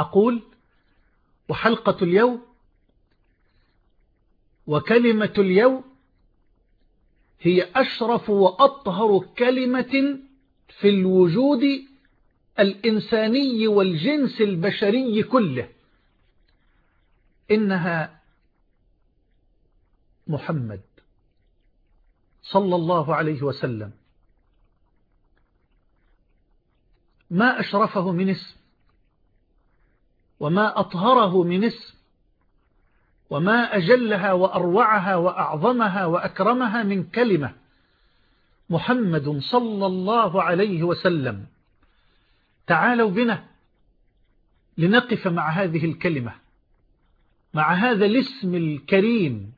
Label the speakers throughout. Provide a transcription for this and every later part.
Speaker 1: أقول وحلقة اليوم وكلمة اليوم هي أشرف وأطهر كلمة في الوجود الإنساني والجنس البشري كله إنها محمد صلى الله عليه وسلم. ما أشرفه من اسم؟ وما أطهره من اسم وما أجلها وأروعها وأعظمها وأكرمها من كلمة. محمد صلى الله عليه وسلم تعالوا بنا لنقف مع هذه الكلمة مع هذا الاسم الكريم.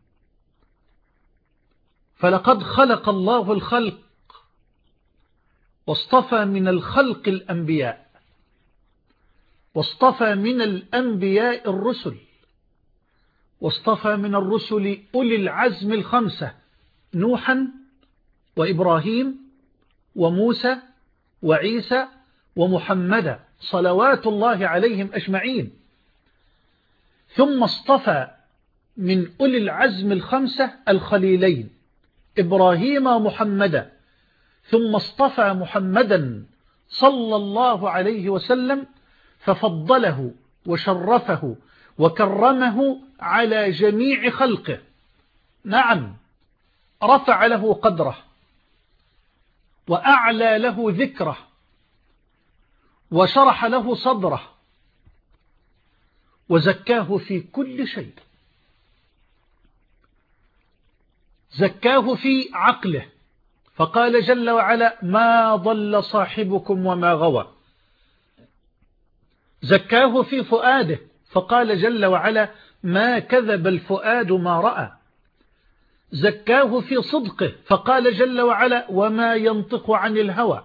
Speaker 1: فلقد خلق الله الخلق واصطفى من الخلق الأنبياء. واصطفى من الأنبياء الرسل واصطفى من الرسل أولي العزم الخمسة نوحا وإبراهيم وموسى وعيسى ومحمد صلوات الله عليهم أجمعين. ثم اصطفى من أولي العزم الخمسة الخليلين إبراهيم ومحمدا ثم اصطفى محمدا صلى الله عليه وسلم ففضله وشرفه وكرمه على جميع خلقه. نعم رفع له قدره وأعلى له ذكره وشرح له صدره وزكاه في كل شيء. زكاه في عقله. فقال جل وعلا ما ضل صاحبكم وما غوى. زكاه في فؤاده فقال جل وعلا ما كذب الفؤاد ما رأى. زكاه في صدقه فقال جل وعلا وما ينطق عن الهوى.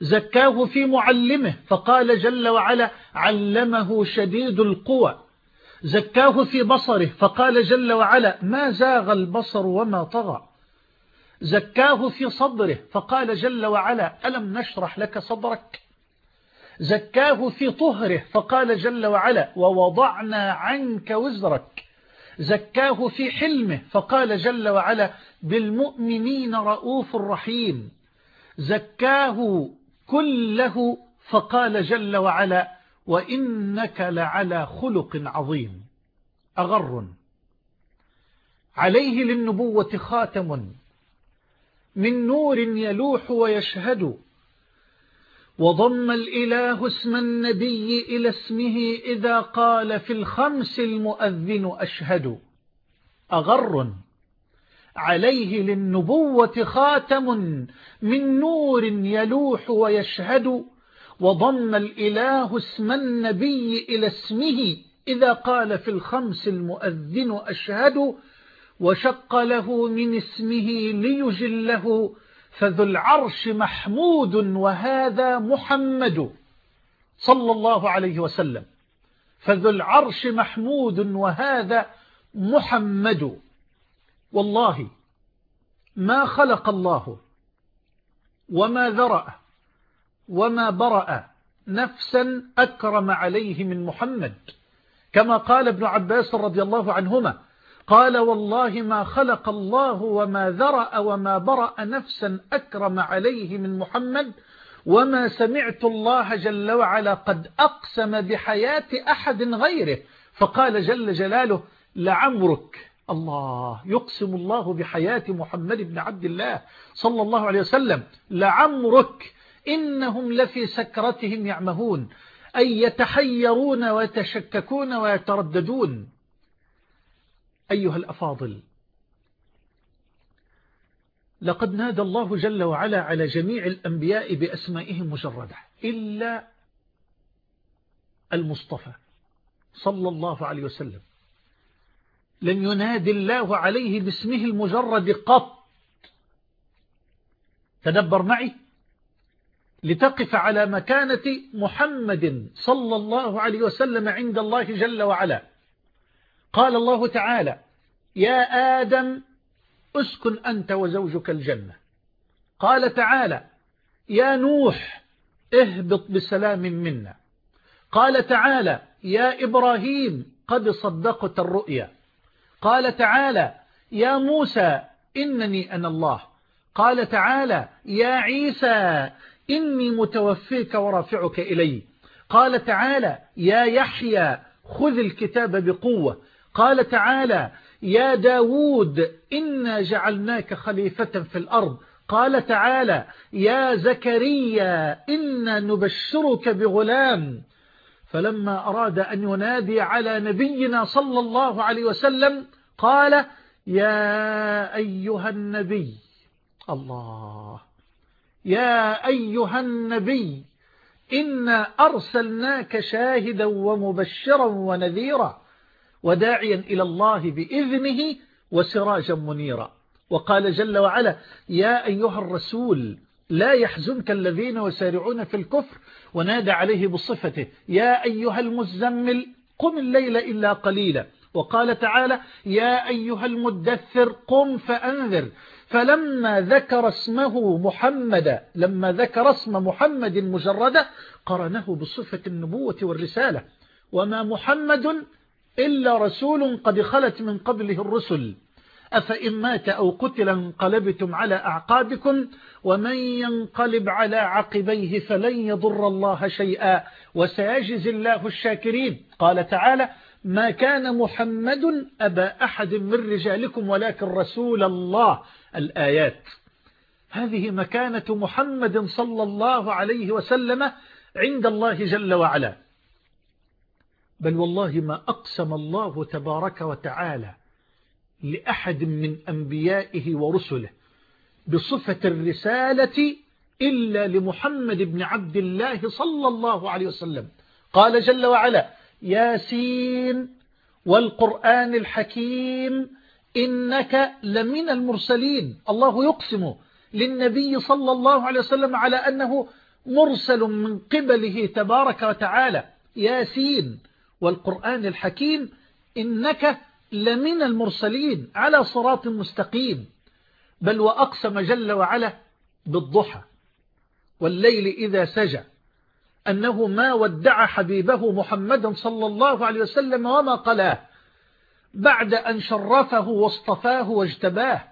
Speaker 1: زكاه في معلمه فقال جل وعلا علمه شديد القوى. زكاه في بصره فقال جل وعلا ما زاغ البصر وما طغى. زكاه في صدره فقال جل وعلا ألم نشرح لك صدرك؟ زكاه في طهره فقال جل وعلا ووضعنا عنك وزرك. زكاه في حلمه فقال جل وعلا بالمؤمنين رؤوف رحيم. زكاه كله فقال جل وعلا وإنك لعلى خلق عظيم. أغر. عليه للنبوة خاتم. من نور يلوح ويشهد. وضم الإله اسم النبي إلى اسمه إذا قال في الخمس المؤذن أشهد. أغر. عليه للنبوة خاتم من نور يلوح ويشهد. وضم الإله اسم النبي إلى اسمه إذا قال في الخمس المؤذن أشهد. وشق له من اسمه ليجله. فذو العرش محمود وهذا محمد صلى الله عليه وسلم. فذو العرش محمود وهذا محمد. والله ما خلق الله وما ذرأ وما برأ نفسا أكرم عليه من محمد. كما قال ابن عباس رضي الله عنهما قال والله ما خلق الله وما ذرأ وما برأ نفسا أكرم عليه من محمد وما سمعت الله جل وعلا قد أقسم بحياة أحد غيره. فقال جل جلاله لعمرك الله يقسم الله بحياة محمد بن عبد الله صلى الله عليه وسلم لعمرك إنهم لفي سكرتهم يعمهون أي يتحيرون ويتشككون ويترددون. أيها الأفاضل. لقد نادى الله جل وعلا على جميع الأنبياء بأسمائهم مجردة إلا المصطفى صلى الله عليه وسلم. لم ينادي الله عليه باسمه المجرد قط. تدبر معي. لتقف على مكانة محمد صلى الله عليه وسلم عند الله جل وعلا. قال الله تعالى يا آدم اسكن أنت وزوجك الجنة. قال تعالى يا نوح اهبط بسلام منا. قال تعالى يا إبراهيم قد صدقت الرؤيا. قال تعالى يا موسى إنني أنا الله. قال تعالى يا عيسى إني متوفيك ورافعك إلي. قال تعالى يا يحيى خذ الكتاب بقوة. قال تعالى يا داود إنا جعلناك خليفة في الأرض. قال تعالى يا زكريا إنا نبشرك بغلام. فلما أراد أن ينادي على نبينا صلى الله عليه وسلم قال يا أيها النبي الله يا أيها النبي إنا أرسلناك شاهدا ومبشرا ونذيرا. وداعيا إلى الله بإذنه وسراجا منيرا. وقال جل وعلا يا أيها الرسول لا يحزنك الذين يسارعون في الكفر ونادى عليه بصفته يا أيها المزمل قم الليل إلا قليلا وقال تعالى يا أيها المدثر قم فأنذر فلما ذكر اسمه محمد لما ذكر اسم محمد مجردا قرنه بصفة النبوة والرسالة. وما محمد إلا رسول قد خلت من قبله الرسل. أفإن مات أو قتل انقلبتم على أعقابكم ومن ينقلب على عقبيه فلن يضر الله شيئا وسيجزي الله الشاكرين. قال تعالى ما كان محمد أبا أحد من رجالكم ولكن رسول الله. الآيات. هذه مكانة محمد صلى الله عليه وسلم عند الله جل وعلا. بل والله ما أقسم الله تبارك وتعالى لأحد من أنبيائه ورسله بصفة الرسالة إلا لمحمد بن عبد الله صلى الله عليه وسلم. قال جل وعلا ياسين والقرآن الحكيم إنك لمن المرسلين. الله يقسم للنبي صلى الله عليه وسلم على أنه مرسل من قبله تبارك وتعالى. ياسين والقرآن الحكيم إنك لمن المرسلين على صراط مستقيم بل وأقسم جل وعلا بالضحى والليل إذا سجى أنه ما ودع حبيبه محمدا صلى الله عليه وسلم وما قلاه بعد أن شرفه واصطفاه واجتباه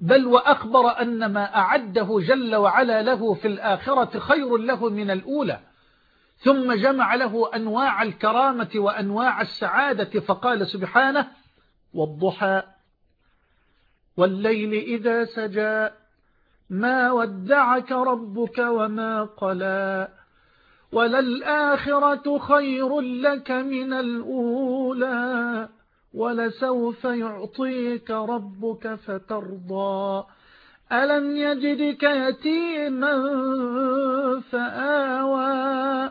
Speaker 1: بل وأخبر أن ما أعده جل وعلا له في الآخرة خير له من الأولى. ثم جمع له أنواع الكرامة وأنواع السعادة فقال سبحانه والضحى والليل إذا سجى ما ودعك ربك وما قلى وللآخرة خير لك من الأولى ولسوف يعطيك ربك فترضى. ألم يجدك يتيما فآوى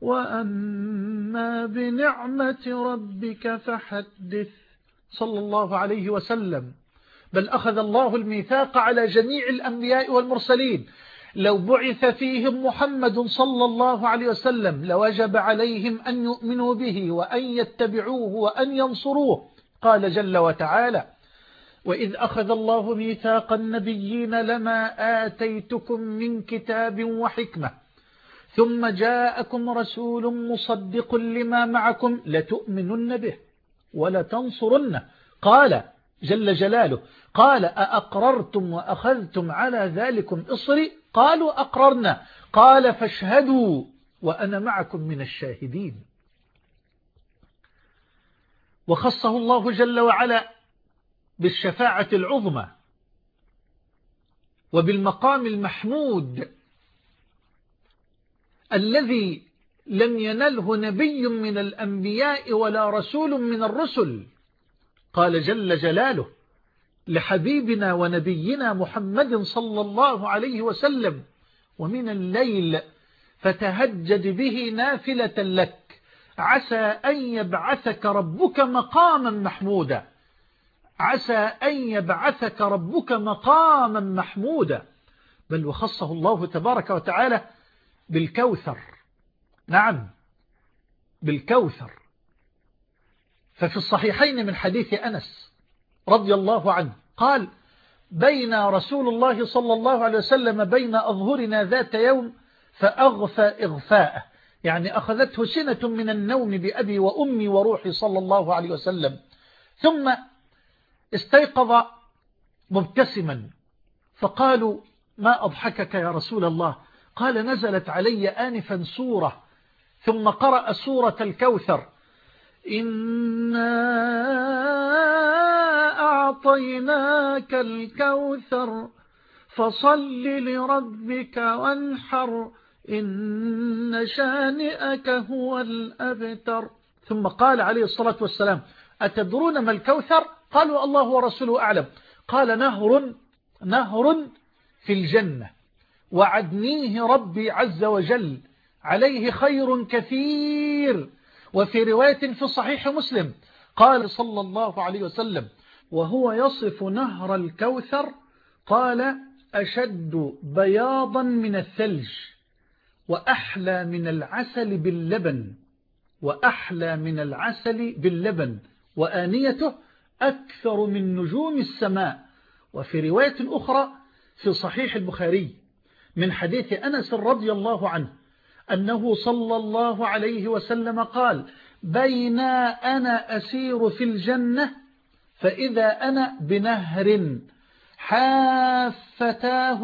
Speaker 1: وأما بنعمة ربك فحدث. صلى الله عليه وسلم. بل أخذ الله الميثاق على جميع الأنبياء والمرسلين. لو بعث فيهم محمد صلى الله عليه وسلم لوجب عليهم أن يؤمنوا به وأن يتبعوه وأن ينصروه. قال جل وتعالى وإذ أخذ الله ميثاق النبيين لما آتيتكم من كتاب وحكمة ثم جاءكم رسول مصدق لما معكم لتؤمنن به ولتنصرنه. قال جل جلاله قال أأقررتم وأخذتم على ذلكم إصري؟ قالوا أقررنا. قال فاشهدوا وأنا معكم من الشاهدين. وخصه الله جل وعلا بالشفاعة العظمى وبالمقام المحمود الذي لم ينله نبي من الأنبياء ولا رسول من الرسل. قال جل جلاله لحبيبنا ونبينا محمد صلى الله عليه وسلم ومن الليل فتهجد به نافلة لك عسى أن يبعثك ربك مقاما محمودا. عسى أن يبعثك ربك مقاما محمودا. بل وخصه الله تبارك وتعالى بالكوثر. نعم بالكوثر. ففي الصحيحين من حديث أنس رضي الله عنه قال بين رسول الله صلى الله عليه وسلم بين أظهرنا ذات يوم فأغفى إغفاءه. يعني أخذته سنة من النوم بأبي وأمي وروحي صلى الله عليه وسلم. ثم استيقظ مبتسما. فقالوا ما أضحكك يا رسول الله؟ قال نزلت علي آنفا سورة ثم قرأ سورة الكوثر. إنا أعطيناك الكوثر فصل لربك وانحر إن شانئك هو الأبتر. ثم قال عليه الصلاة والسلام أتدرون ما الكوثر؟ قالوا الله ورسوله أعلم. قال نهر نهر في الجنة. وعدنيه ربي عز وجل. عليه خير كثير. وفي رواية في صحيح مسلم قال صلى الله عليه وسلم وهو يصف نهر الكوثر قال أشد بياضا من الثلج وأحلى من العسل باللبن وأحلى من العسل باللبن وآنيته أكثر من نجوم السماء. وفي رواية أخرى في صحيح البخاري من حديث أنس رضي الله عنه أنه صلى الله عليه وسلم قال بين أنا أسير في الجنة فإذا أنا بنهر حافتاه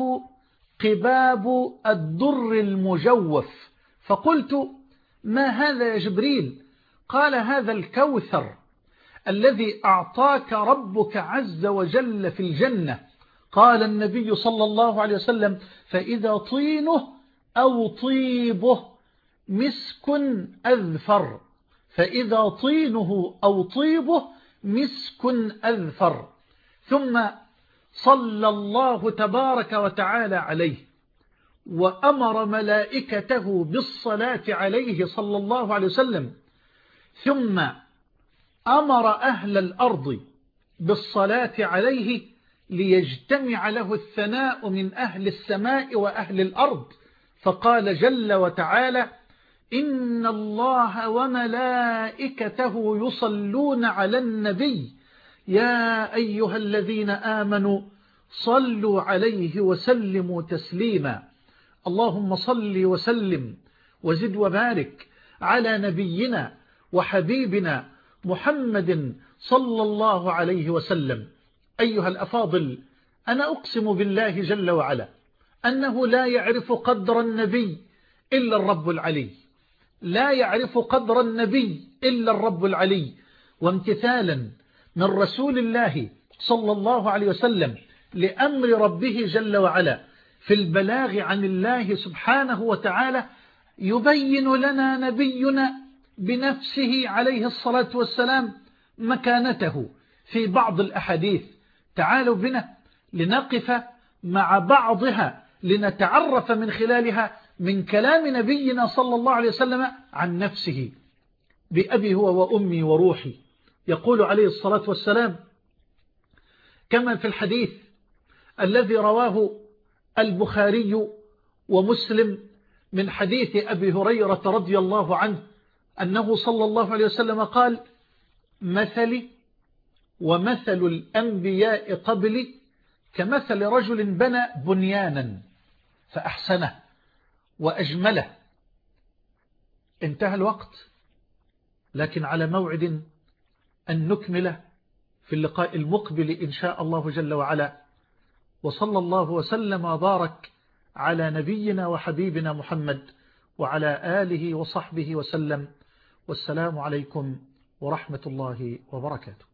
Speaker 1: قباب الدر المجوف. فقلت ما هذا يا جبريل؟ قال هذا الكوثر الذي أعطاك ربك عز وجل في الجنة. قال النبي صلى الله عليه وسلم فإذا طينه أو طيبه مسك أذفر فإذا طينه أو طيبه مسك أذفر. ثم صلى الله تبارك وتعالى عليه وأمر ملائكته بالصلاة عليه صلى الله عليه وسلم. ثم أمر أهل الأرض بالصلاة عليه ليجتمع له الثناء من أهل السماء وأهل الأرض. فقال جل وتعالى إن الله وملائكته يصلون على النبي. يا أيها الذين آمنوا صلوا عليه وسلموا تسليما. اللهم صل وسلم وزد وبارك على نبينا وحبيبنا محمد صلى الله عليه وسلم. أيها الأفاضل أنا أقسم بالله جل وعلا أنه لا يعرف قدر النبي إلا الرب العلي. لا يعرف قدر النبي إلا الرب العلي. وامتثالا من رسول الله صلى الله عليه وسلم لأمر ربه جل وعلا في البلاغ عن الله سبحانه وتعالى يبين لنا نبينا بنفسه عليه الصلاة والسلام مكانته في بعض الأحاديث. تعالوا بنا لنقف مع بعضها لنتعرف من خلالها من كلام نبينا صلى الله عليه وسلم عن نفسه. بأبي هو وأمي وروحي. يقول عليه الصلاة والسلام كما في الحديث الذي رواه البخاري ومسلم من حديث أبي هريرة رضي الله عنه أنه صلى الله عليه وسلم قال مثلي ومثل الأنبياء قبلي كمثل رجل بنى بنيانا فأحسنه وأجمله. انتهى الوقت لكن على موعد أن نكمله في اللقاء المقبل إن شاء الله جل وعلا. وصلى الله وسلم وبارك على نبينا وحبيبنا محمد وعلى آله وصحبه وسلم. والسلام عليكم ورحمة الله وبركاته.